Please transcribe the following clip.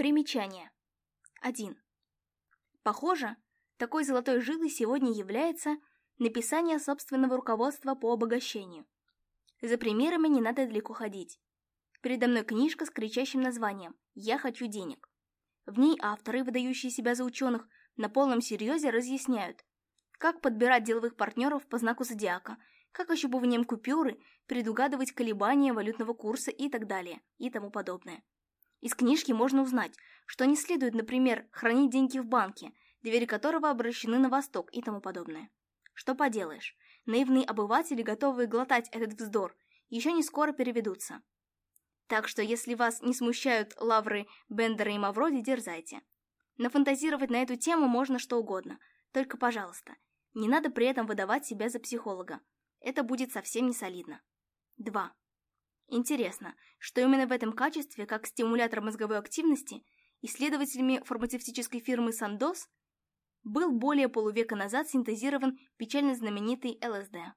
Примечание. 1. Похоже, такой золотой жилой сегодня является написание собственного руководства по обогащению. За примерами не надо далеко ходить. Передо мной книжка с кричащим названием «Я хочу денег». В ней авторы, выдающие себя за ученых, на полном серьезе разъясняют, как подбирать деловых партнеров по знаку зодиака, как ощупыванием купюры предугадывать колебания валютного курса и так далее, и тому подобное. Из книжки можно узнать, что не следует, например, хранить деньги в банке, двери которого обращены на восток и тому подобное. Что поделаешь, наивные обыватели, готовые глотать этот вздор, еще не скоро переведутся. Так что, если вас не смущают лавры Бендера и Мавроди, дерзайте. Нафантазировать на эту тему можно что угодно, только, пожалуйста, не надо при этом выдавать себя за психолога. Это будет совсем не солидно. 2. Интересно, что именно в этом качестве, как стимулятор мозговой активности, исследователями фармацевтической фирмы «Сандос» был более полувека назад синтезирован печально знаменитый ЛСД.